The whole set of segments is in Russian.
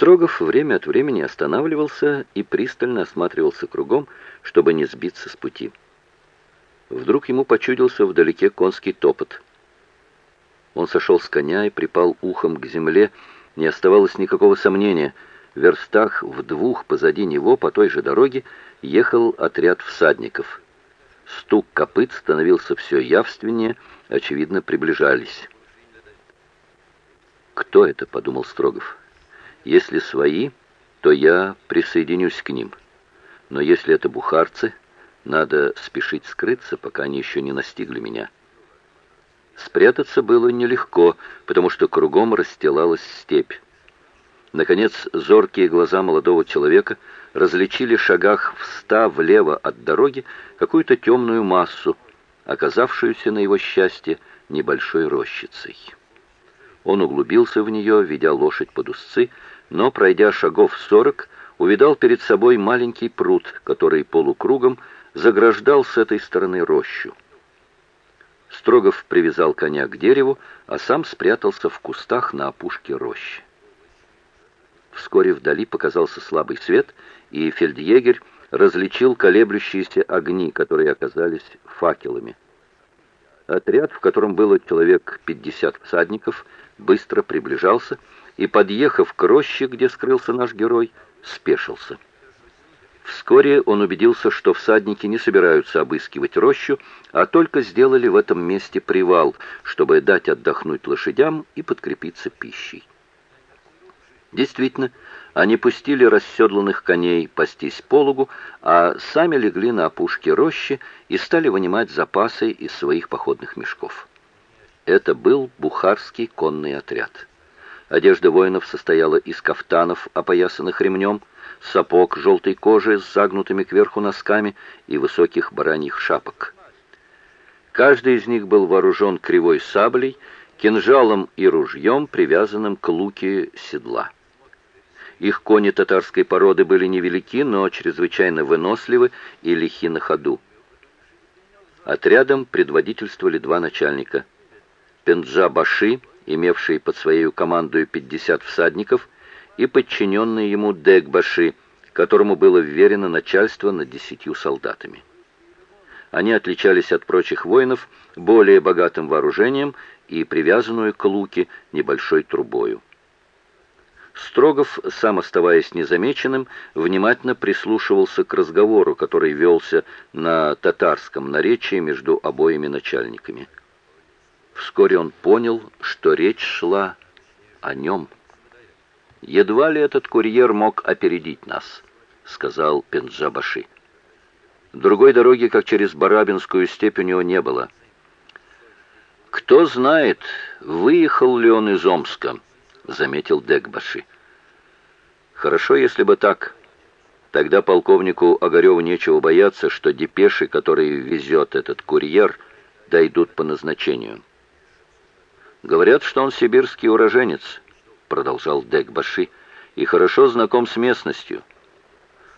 Строгов время от времени останавливался и пристально осматривался кругом, чтобы не сбиться с пути. Вдруг ему почудился вдалеке конский топот. Он сошел с коня и припал ухом к земле. Не оставалось никакого сомнения. В верстах в двух позади него по той же дороге ехал отряд всадников. Стук копыт становился все явственнее, очевидно, приближались. «Кто это?» — подумал Строгов. «Если свои, то я присоединюсь к ним. Но если это бухарцы, надо спешить скрыться, пока они еще не настигли меня». Спрятаться было нелегко, потому что кругом расстилалась степь. Наконец, зоркие глаза молодого человека различили в шагах в ста влево от дороги какую-то темную массу, оказавшуюся на его счастье небольшой рощицей. Он углубился в нее, ведя лошадь под узцы, но, пройдя шагов сорок, увидал перед собой маленький пруд, который полукругом заграждал с этой стороны рощу. Строгов привязал коня к дереву, а сам спрятался в кустах на опушке рощи. Вскоре вдали показался слабый свет, и фельдъегерь различил колеблющиеся огни, которые оказались факелами. Отряд, в котором было человек 50 всадников, быстро приближался и, подъехав к роще, где скрылся наш герой, спешился. Вскоре он убедился, что всадники не собираются обыскивать рощу, а только сделали в этом месте привал, чтобы дать отдохнуть лошадям и подкрепиться пищей. Действительно, они пустили расседланных коней пастись пологу, а сами легли на опушке рощи и стали вынимать запасы из своих походных мешков. Это был бухарский конный отряд. Одежда воинов состояла из кафтанов, опоясанных ремнем, сапог желтой кожи с загнутыми кверху носками и высоких бараньих шапок. Каждый из них был вооружен кривой саблей, кинжалом и ружьем, привязанным к луке седла. Их кони татарской породы были невелики, но чрезвычайно выносливы и лихи на ходу. Отрядом предводительствовали два начальника. Пенджа-Баши, имевший под своей командой 50 всадников, и подчиненный ему Дек-Баши, которому было вверено начальство над десятью солдатами. Они отличались от прочих воинов более богатым вооружением и привязанную к луке небольшой трубою. Строгов, сам оставаясь незамеченным, внимательно прислушивался к разговору, который велся на татарском наречии между обоими начальниками. Вскоре он понял, что речь шла о нем. «Едва ли этот курьер мог опередить нас», — сказал Пенджабаши. Другой дороги, как через Барабинскую степь, у него не было. «Кто знает, выехал ли он из Омска», — заметил Декбаши. Хорошо, если бы так. Тогда полковнику Огареву нечего бояться, что депеши, которые везет этот курьер, дойдут по назначению. «Говорят, что он сибирский уроженец», — продолжал Декбаши, «и хорошо знаком с местностью.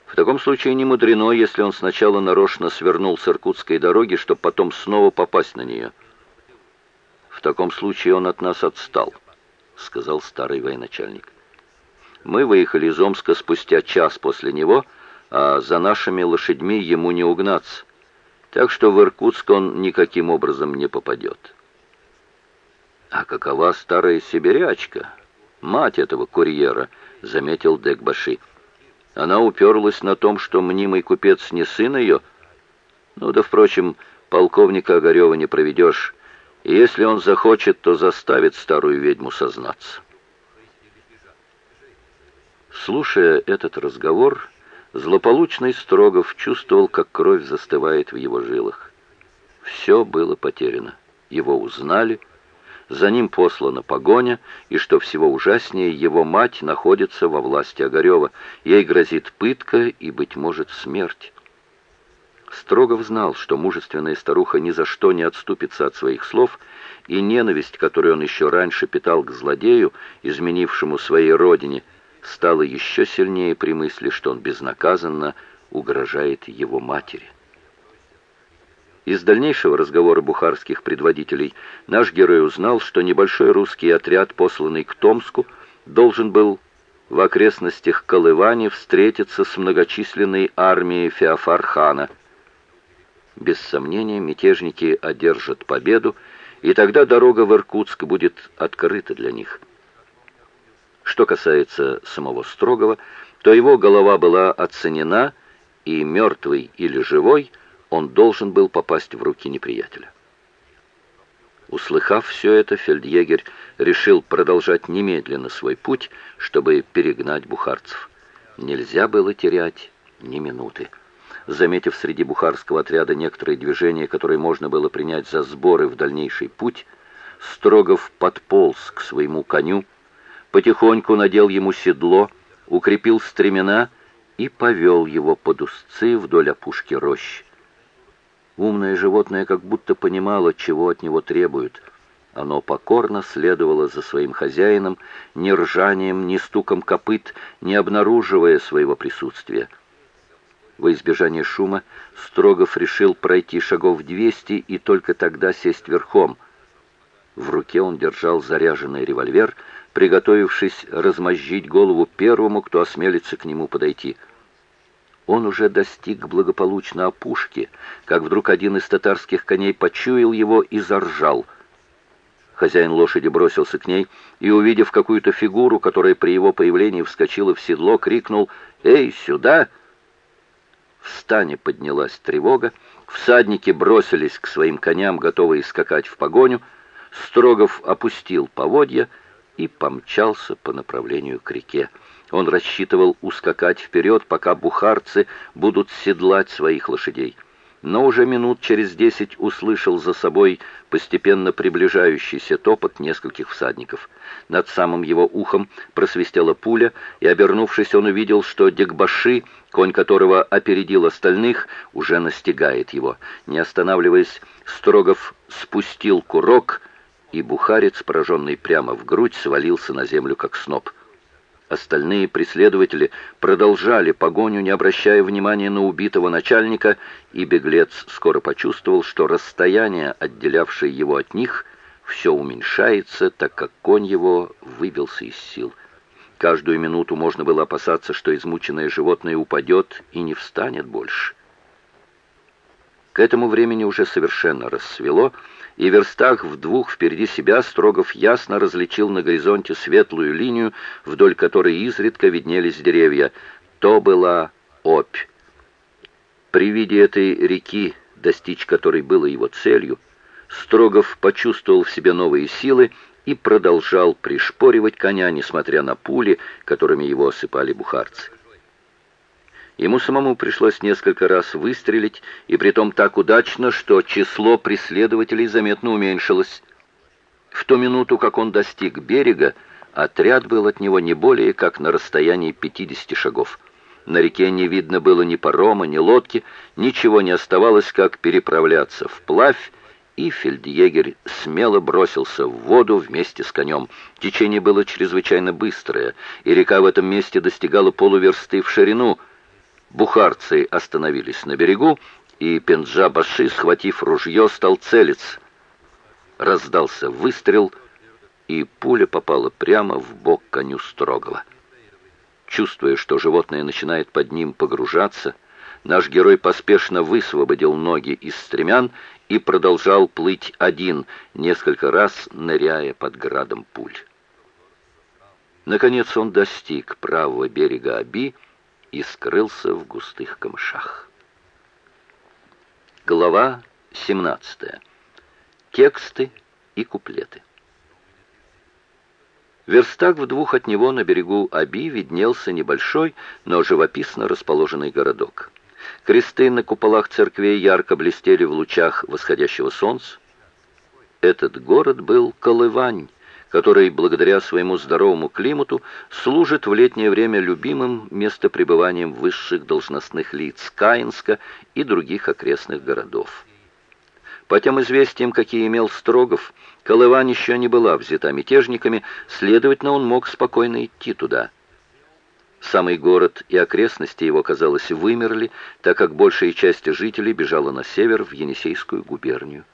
В таком случае не мудрено, если он сначала нарочно свернул с Иркутской дороги, чтобы потом снова попасть на нее». «В таком случае он от нас отстал», — сказал старый военачальник. Мы выехали из Омска спустя час после него, а за нашими лошадьми ему не угнаться. Так что в Иркутск он никаким образом не попадет. А какова старая сибирячка, мать этого курьера, заметил Декбаши. Она уперлась на том, что мнимый купец не сын ее. Ну да, впрочем, полковника Огарева не проведешь. И если он захочет, то заставит старую ведьму сознаться. Слушая этот разговор, злополучный Строгов чувствовал, как кровь застывает в его жилах. Все было потеряно. Его узнали, за ним послана погоня, и, что всего ужаснее, его мать находится во власти Огарева. Ей грозит пытка и, быть может, смерть. Строгов знал, что мужественная старуха ни за что не отступится от своих слов, и ненависть, которую он еще раньше питал к злодею, изменившему своей родине, стало еще сильнее при мысли, что он безнаказанно угрожает его матери. Из дальнейшего разговора бухарских предводителей наш герой узнал, что небольшой русский отряд, посланный к Томску, должен был в окрестностях Колывани встретиться с многочисленной армией Феофархана. Без сомнения, мятежники одержат победу, и тогда дорога в Иркутск будет открыта для них. Что касается самого Строгова, то его голова была оценена, и мертвый или живой он должен был попасть в руки неприятеля. Услыхав все это, фельдъегерь решил продолжать немедленно свой путь, чтобы перегнать бухарцев. Нельзя было терять ни минуты. Заметив среди бухарского отряда некоторые движения, которые можно было принять за сборы в дальнейший путь, Строгов подполз к своему коню, потихоньку надел ему седло, укрепил стремена и повел его под узцы вдоль опушки рощи. Умное животное как будто понимало, чего от него требуют. Оно покорно следовало за своим хозяином, ни ржанием, ни стуком копыт, не обнаруживая своего присутствия. Во избежание шума Строгов решил пройти шагов двести и только тогда сесть верхом. В руке он держал заряженный револьвер, приготовившись размозжить голову первому, кто осмелится к нему подойти. Он уже достиг благополучно опушки, как вдруг один из татарских коней почуял его и заржал. Хозяин лошади бросился к ней и, увидев какую-то фигуру, которая при его появлении вскочила в седло, крикнул «Эй, сюда!» В стане поднялась тревога, всадники бросились к своим коням, готовые скакать в погоню. Строгов опустил поводья и помчался по направлению к реке. Он рассчитывал ускакать вперед, пока бухарцы будут седлать своих лошадей. Но уже минут через десять услышал за собой постепенно приближающийся топот нескольких всадников. Над самым его ухом просвистела пуля, и, обернувшись, он увидел, что Дегбаши, конь которого опередил остальных, уже настигает его. Не останавливаясь, Строгов спустил курок, и бухарец, пораженный прямо в грудь, свалился на землю, как сноп. Остальные преследователи продолжали погоню, не обращая внимания на убитого начальника, и беглец скоро почувствовал, что расстояние, отделявшее его от них, все уменьшается, так как конь его выбился из сил. Каждую минуту можно было опасаться, что измученное животное упадет и не встанет больше. К этому времени уже совершенно рассвело, и верстах в двух впереди себя Строгов ясно различил на горизонте светлую линию, вдоль которой изредка виднелись деревья. То была Обь. При виде этой реки, достичь которой было его целью, Строгов почувствовал в себе новые силы и продолжал пришпоривать коня, несмотря на пули, которыми его осыпали бухарцы. Ему самому пришлось несколько раз выстрелить, и притом так удачно, что число преследователей заметно уменьшилось. В ту минуту, как он достиг берега, отряд был от него не более как на расстоянии 50 шагов. На реке не видно было ни парома, ни лодки, ничего не оставалось, как переправляться вплавь, и фельдъегерь смело бросился в воду вместе с конем. Течение было чрезвычайно быстрое, и река в этом месте достигала полуверсты в ширину — Бухарцы остановились на берегу, и Пенджа-Баши, схватив ружье, стал целиться. Раздался выстрел, и пуля попала прямо в бок коню Строгова. Чувствуя, что животное начинает под ним погружаться, наш герой поспешно высвободил ноги из стремян и продолжал плыть один, несколько раз ныряя под градом пуль. Наконец он достиг правого берега Аби, и скрылся в густых камышах. Глава 17. Тексты и куплеты. Верстак в двух от него на берегу Аби виднелся небольшой, но живописно расположенный городок. Кресты на куполах церквей ярко блестели в лучах восходящего солнца. Этот город был Колывань, который благодаря своему здоровому климату служит в летнее время любимым местопребыванием высших должностных лиц Каинска и других окрестных городов. По тем известиям, какие имел Строгов, Колывань еще не была взята мятежниками, следовательно, он мог спокойно идти туда. Самый город и окрестности его, казалось, вымерли, так как большая часть жителей бежала на север, в Енисейскую губернию.